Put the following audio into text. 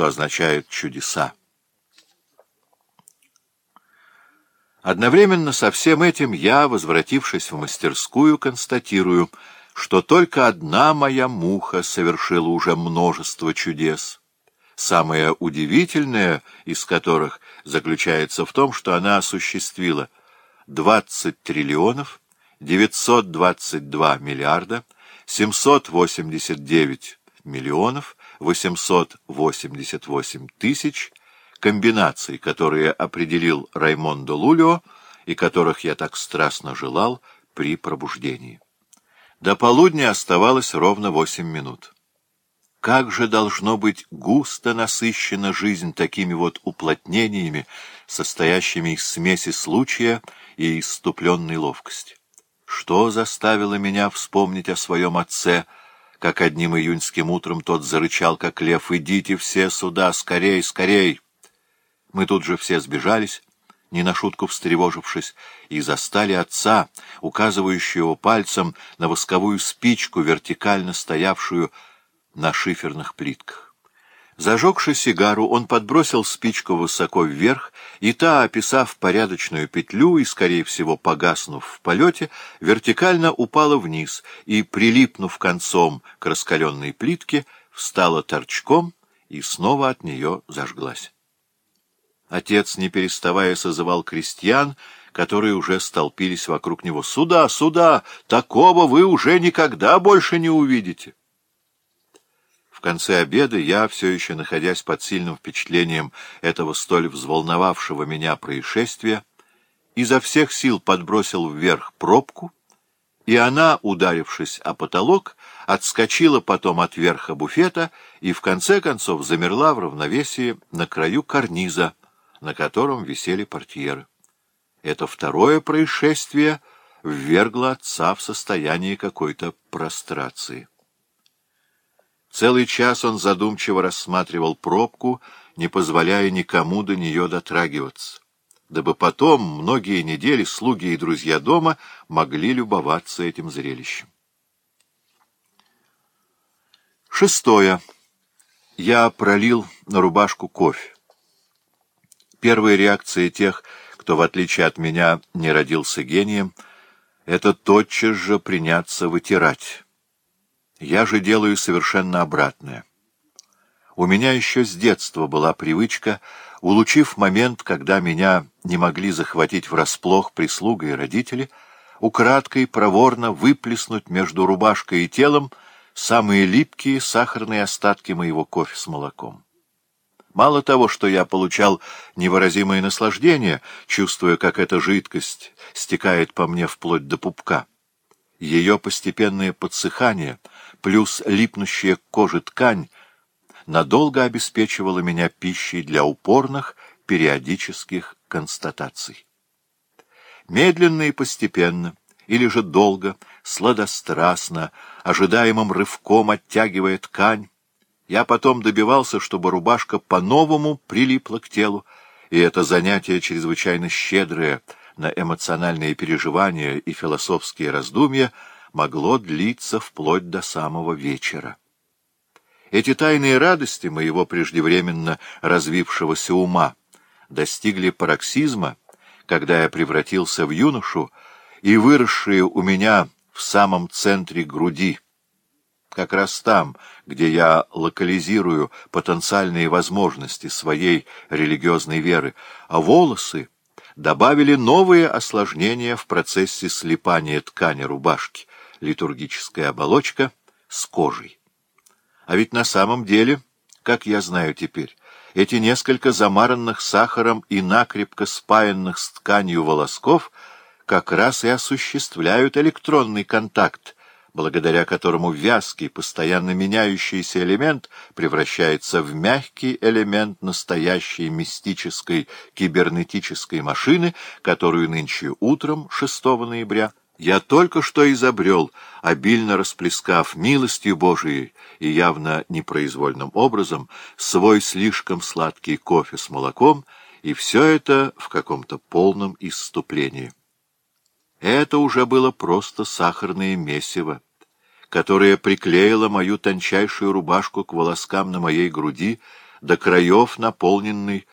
что означают чудеса. Одновременно со всем этим я, возвратившись в мастерскую, констатирую, что только одна моя муха совершила уже множество чудес, самое удивительное из которых заключается в том, что она осуществила 20 триллионов 922 миллиарда 789 миллионов 888 тысяч комбинаций, которые определил Раймондо Лулио и которых я так страстно желал при пробуждении. До полудня оставалось ровно восемь минут. Как же должно быть густо насыщена жизнь такими вот уплотнениями, состоящими из смеси случая и иступленной ловкости? Что заставило меня вспомнить о своем отце — как одним июньским утром тот зарычал, как лев, «Идите все сюда, скорей, скорей!» Мы тут же все сбежались, не на шутку встревожившись, и застали отца, указывающего пальцем на восковую спичку, вертикально стоявшую на шиферных плитках. Зажегши сигару, он подбросил спичку высоко вверх, и та, описав порядочную петлю и, скорее всего, погаснув в полете, вертикально упала вниз и, прилипнув концом к раскаленной плитке, встала торчком и снова от нее зажглась. Отец, не переставая, созывал крестьян, которые уже столпились вокруг него. «Сюда, сюда! Такого вы уже никогда больше не увидите!» В конце обеда я, все еще находясь под сильным впечатлением этого столь взволновавшего меня происшествия, изо всех сил подбросил вверх пробку, и она, ударившись о потолок, отскочила потом от верха буфета и, в конце концов, замерла в равновесии на краю карниза, на котором висели портьеры. Это второе происшествие ввергло отца в состояние какой-то прострации. Целый час он задумчиво рассматривал пробку, не позволяя никому до нее дотрагиваться, дабы потом многие недели слуги и друзья дома могли любоваться этим зрелищем. Шестое. Я пролил на рубашку кофе. Первая реакция тех, кто, в отличие от меня, не родился гением, это тотчас же приняться вытирать. Я же делаю совершенно обратное. У меня еще с детства была привычка, улучив момент, когда меня не могли захватить врасплох прислуга и родители, украдкой проворно выплеснуть между рубашкой и телом самые липкие сахарные остатки моего кофе с молоком. Мало того, что я получал невыразимое наслаждение, чувствуя, как эта жидкость стекает по мне вплоть до пупка, ее постепенное подсыхание плюс липнущая к коже ткань надолго обеспечивала меня пищей для упорных периодических констатаций. Медленно и постепенно, или же долго, сладострастно, ожидаемым рывком оттягивая ткань, я потом добивался, чтобы рубашка по-новому прилипла к телу, и это занятие чрезвычайно щедрое — на эмоциональные переживания и философские раздумья могло длиться вплоть до самого вечера. Эти тайные радости моего преждевременно развившегося ума достигли пароксизма, когда я превратился в юношу, и выросшие у меня в самом центре груди, как раз там, где я локализирую потенциальные возможности своей религиозной веры, а волосы — добавили новые осложнения в процессе слипания ткани рубашки, литургическая оболочка с кожей. А ведь на самом деле, как я знаю теперь, эти несколько замаранных сахаром и накрепко спаянных с тканью волосков как раз и осуществляют электронный контакт благодаря которому вязкий, постоянно меняющийся элемент превращается в мягкий элемент настоящей мистической кибернетической машины, которую нынче утром, 6 ноября, я только что изобрел, обильно расплескав милостью Божией и явно непроизвольным образом свой слишком сладкий кофе с молоком, и все это в каком-то полном исступлении. Это уже было просто сахарное месиво, которое приклеило мою тончайшую рубашку к волоскам на моей груди до краев, наполненной